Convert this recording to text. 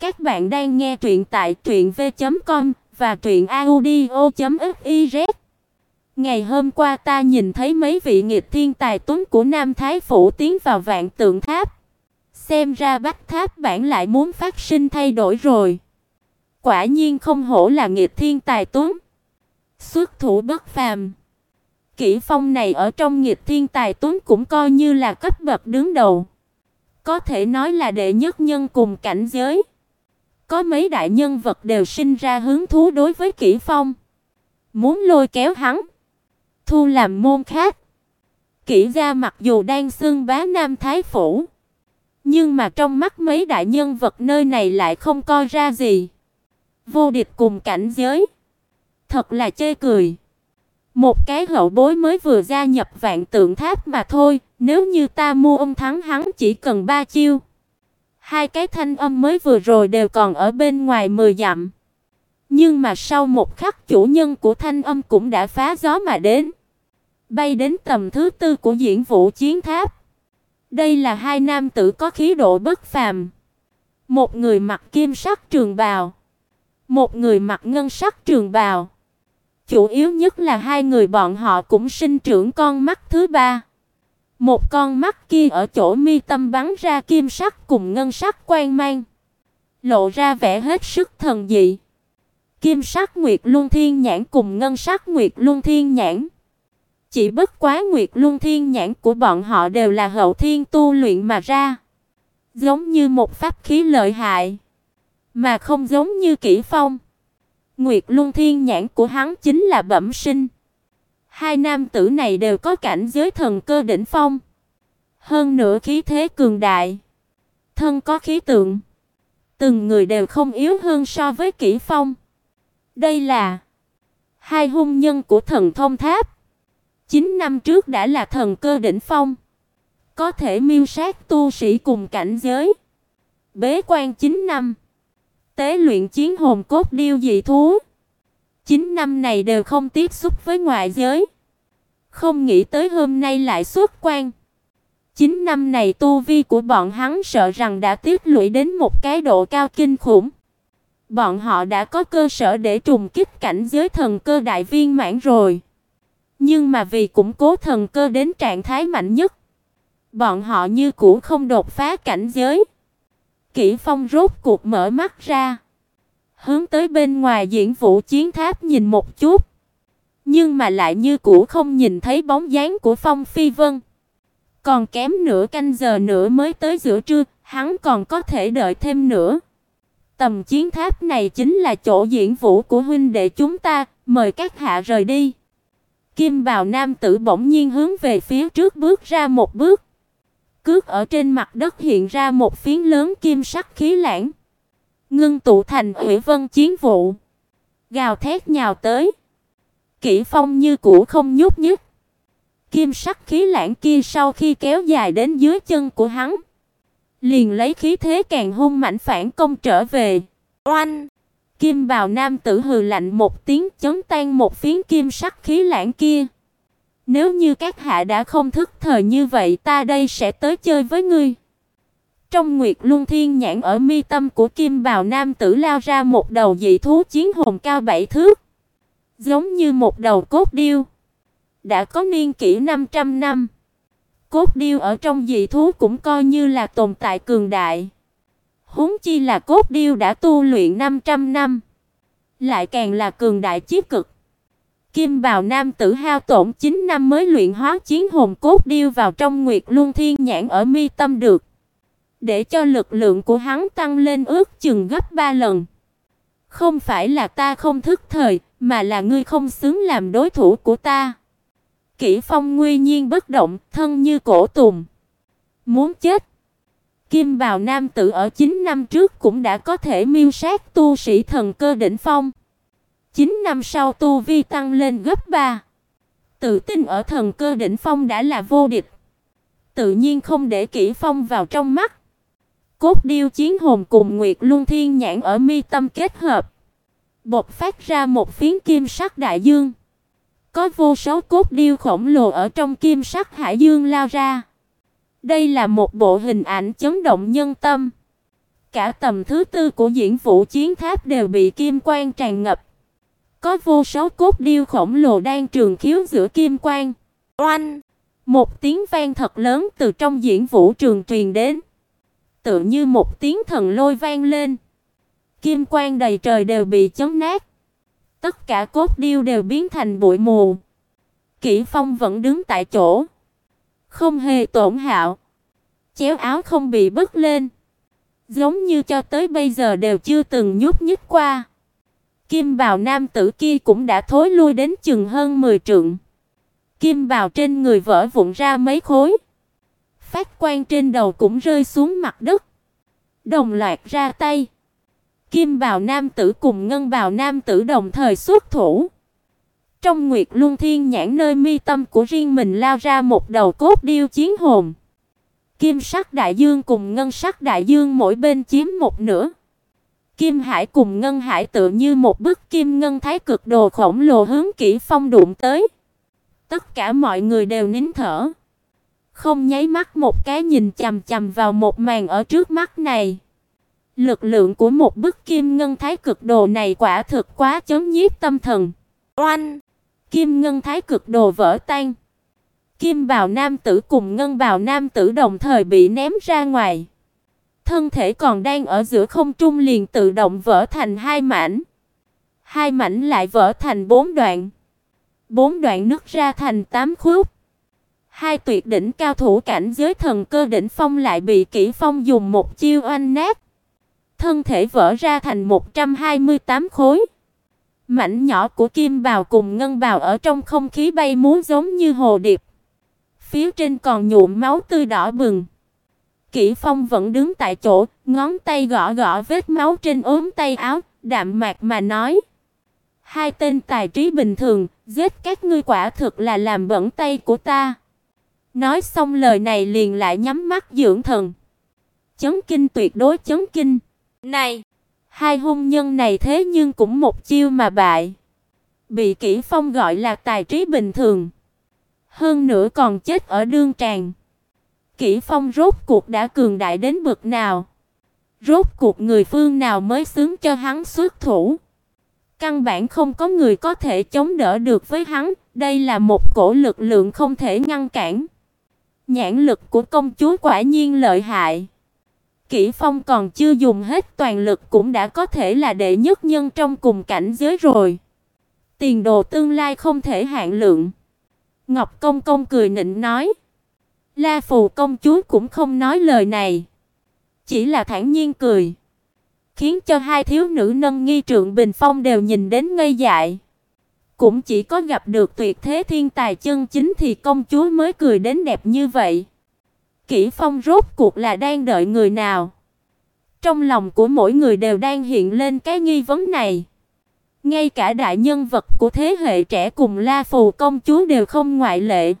Các bạn đang nghe truyện tại truyệnv.com và truyệnaudio.fiz. Ngày hôm qua ta nhìn thấy mấy vị nghịch thiên tài tuấn của Nam Thái phủ tiến vào Vạn Tượng Tháp. Xem ra Bách Tháp bản lại muốn phát sinh thay đổi rồi. Quả nhiên không hổ là nghịch thiên tài tuấn. Xuất thủ bất phàm. Kỷ Phong này ở trong nghịch thiên tài tuấn cũng coi như là cấp bậc đứng đầu. Có thể nói là đệ nhất nhân cùng cảnh giới. Có mấy đại nhân vật đều sinh ra hứng thú đối với Kỷ Phong, muốn lôi kéo hắn thu làm môn khác. Kỷ gia mặc dù đang xưng bá Nam Thái phủ, nhưng mà trong mắt mấy đại nhân vật nơi này lại không coi ra gì. Vô địch cùng cảnh giới, thật là chê cười. Một cái hậu bối mới vừa gia nhập Vạn Tượng Tháp mà thôi, nếu như ta mua ông thắng hắn chỉ cần ba chiêu. Hai cái thanh âm mới vừa rồi đều còn ở bên ngoài mười dặm. Nhưng mà sau một khắc chủ nhân của thanh âm cũng đã phá gió mà đến, bay đến tầm thứ tư của diễn vũ chiến tháp. Đây là hai nam tử có khí độ bất phàm. Một người mặc kim sắc trường bào, một người mặc ngân sắc trường bào. Chủ yếu nhất là hai người bọn họ cũng sinh trưởng con mắt thứ ba. Một con mắt kia ở chỗ mi tâm bắn ra kim sắc cùng ngân sắc quang mang, lộ ra vẻ hết sức thần dị. Kim sắc Nguyệt Luân Thiên nhãn cùng ngân sắc Nguyệt Luân Thiên nhãn. Chỉ bất quá Nguyệt Luân Thiên nhãn của bọn họ đều là hậu thiên tu luyện mà ra, giống như một pháp khí lợi hại, mà không giống như kỹ Phong. Nguyệt Luân Thiên nhãn của hắn chính là bẩm sinh. Hai nam tử này đều có cảnh giới thần cơ đỉnh phong, hơn nữa khí thế cường đại, thân có khí tượng, từng người đều không yếu hơn so với Kỷ Phong. Đây là hai hung nhân của Thần Thông Tháp. 9 năm trước đã là thần cơ đỉnh phong, có thể miêu sát tu sĩ cùng cảnh giới. Bế quan 9 năm, tế luyện chiến hồn cốt điêu dị thú. 9 năm này đều không tiếp xúc với ngoại giới. Không nghĩ tới hôm nay lại xuất quan. 9 năm này tu vi của bọn hắn sợ rằng đã tiếp lũy đến một cái độ cao kinh khủng. Bọn họ đã có cơ sở để trùng kích cảnh giới thần cơ đại viên mãn rồi. Nhưng mà vì củng cố thần cơ đến trạng thái mạnh nhất, bọn họ như cũ không đột phá cảnh giới. Kỷ Phong rốt cuộc mở mắt ra, hướng tới bên ngoài diễn vũ chiến tháp nhìn một chút, nhưng mà lại như cũ không nhìn thấy bóng dáng của Phong Phi Vân. Còn kém nửa canh giờ nữa mới tới giữa trưa, hắn còn có thể đợi thêm nữa. Tầm chiến tháp này chính là chỗ diễn vũ của huynh đệ chúng ta, mời các hạ rời đi. Kim bào nam tử bỗng nhiên hướng về phía trước bước ra một bước. Cước ở trên mặt đất hiện ra một phiến lớn kim sắc khí lãng, ngưng tụ thành Hủy Vân chiến vụ, gào thét nhào tới. Kỷ Phong như cũ không nhúc nhích. Kim sắc khí lãng kia sau khi kéo dài đến dưới chân của hắn, liền lấy khí thế càng hung mạnh phản công trở về. Oanh! Kim bào nam tử hừ lạnh một tiếng chấn tan một phiến kim sắc khí lãng kia. Nếu như các hạ đã không thức thời như vậy, ta đây sẽ tới chơi với ngươi. Trong Nguyệt Luân Thiên nhãn ở mi tâm của Kim bào nam tử lao ra một đầu dị thú chiến hồn cao bảy thước, giống như một đầu cốt điêu, đã có niên kỷ 500 năm. Cốt điêu ở trong dị thú cũng coi như là tồn tại cường đại. Huống chi là cốt điêu đã tu luyện 500 năm, lại càng là cường đại chí cực. Kim Bào nam tử hao tổn 9 năm mới luyện hóa chiến hồn cốt điêu vào trong Nguyệt Luân Thiên nhãn ở mi tâm được, để cho lực lượng của hắn tăng lên ước chừng gấp 3 lần. Không phải là ta không thức thời, mà là ngươi không xứng làm đối thủ của ta. Kỷ Phong nguy nhiên bất động, thân như cổ tùng. Muốn chết. Kim Bào nam tử ở 9 năm trước cũng đã có thể miêu sát tu sĩ thần cơ đỉnh phong. 9 năm sau tu vi tăng lên gấp 3. Tự tin ở thần cơ đỉnh phong đã là vô địch. Tự nhiên không để Kỷ Phong vào trong mắt. Cốt điêu chiến hồn cùng Nguyệt Luân Thiên nhãn ở mi tâm kết hợp, bộc phát ra một phiến kim sắc đại dương. Có vô số cốt điêu khổng lồ ở trong kim sắc hải dương lao ra. Đây là một bộ hình ảnh chấn động nhân tâm. Cả tầm thứ tư của diễn vũ chiến tháp đều bị kim quang tràn ngập. Có vô số cốt điêu khổng lồ đang trường khiếu giữa kim quang. Oanh! Một tiếng vang thật lớn từ trong diễn vũ trường truyền đến. Tựa như một tiếng thần lôi vang lên. Kim quang đầy trời đều bị chấn nát. Tất cả cốt điêu đều biến thành bụi mù. Kỷ Phong vẫn đứng tại chỗ, không hề tổn hạo. Chéo áo không bị bứt lên, giống như cho tới bây giờ đều chưa từng nhúc nhích qua. Kim bào nam tử kia cũng đã thối lui đến chừng hơn 10 trượng. Kim bào trên người vỡ vụn ra mấy khối. Phát quan trên đầu cũng rơi xuống mặt đất. Đồng loạt ra tay. Kim bào nam tử cùng ngân bào nam tử đồng thời xuất thủ. Trong Nguyệt Luân Thiên nhãn nơi mi tâm của riêng mình lao ra một đầu cốt điêu chiến hồn. Kim sắc đại dương cùng ngân sắc đại dương mỗi bên chiếm một nửa. Kim Hải cùng Ngân Hải tự như một bức kim ngân thái cực đồ khổng lồ hướng Kỷ Phong đụng tới. Tất cả mọi người đều nín thở, không nháy mắt một cái nhìn chằm chằm vào một màn ở trước mắt này. Lực lượng của một bức kim ngân thái cực đồ này quả thực quá chấn nhiếp tâm thần. Oanh! Kim ngân thái cực đồ vỡ tan. Kim bào nam tử cùng ngân bào nam tử đồng thời bị ném ra ngoài. Thân thể còn đang ở giữa không trung liền tự động vỡ thành hai mảnh. Hai mảnh lại vỡ thành bốn đoạn. Bốn đoạn nứt ra thành tám khúc. Hai tuyệt đỉnh cao thủ cảnh giới thần cơ đỉnh phong lại bị Kỷ Phong dùng một chiêu oanh nát. Thân thể vỡ ra thành 128 khối. Mảnh nhỏ của kim bào cùng ngân bào ở trong không khí bay múa giống như hồ điệp. Phía trên còn nhuộm máu tươi đỏ bừng. Kỷ Phong vẫn đứng tại chỗ, ngón tay gõ gõ vết máu trên ốm tay áo, đạm mạc mà nói: "Hai tên tài trí bình thường, giết các ngươi quả thực là làm bẩn tay của ta." Nói xong lời này liền lại nhắm mắt dưỡng thần. Chấn kinh tuyệt đối chấn kinh. Này, Hai hung nhân này thế nhưng cũng một chiêu mà bại. Bị Kỷ Phong gọi là tài trí bình thường. Hơn nữa còn chết ở đương tràng. Kỷ Phong rốt cuộc đã cường đại đến bực nào? Rốt cuộc người phương nào mới xứng cho hắn xuất thủ? Căn bản không có người có thể chống đỡ được với hắn, đây là một cổ lực lượng không thể ngăn cản. Nhãn lực của công chúa quả nhiên lợi hại. Kỷ Phong còn chưa dùng hết toàn lực cũng đã có thể là đệ nhất nhân trong cùng cảnh giới rồi. Tiền đồ tương lai không thể hạn lượng. Ngọc Công Công cười nịnh nói. La Phù công chúa cũng không nói lời này, chỉ là thản nhiên cười, khiến cho hai thiếu nữ nâng nghi trượng bình phong đều nhìn đến ngây dại. Cũng chỉ có gặp được tuyệt thế thiên tài chân chính thì công chúa mới cười đến đẹp như vậy. Kỷ Phong rốt cuộc là đang đợi người nào? Trong lòng của mỗi người đều đang hiện lên cái nghi vấn này. Ngay cả đại nhân vật của thế hệ trẻ cùng La Phù công chúa đều không ngoại lệ.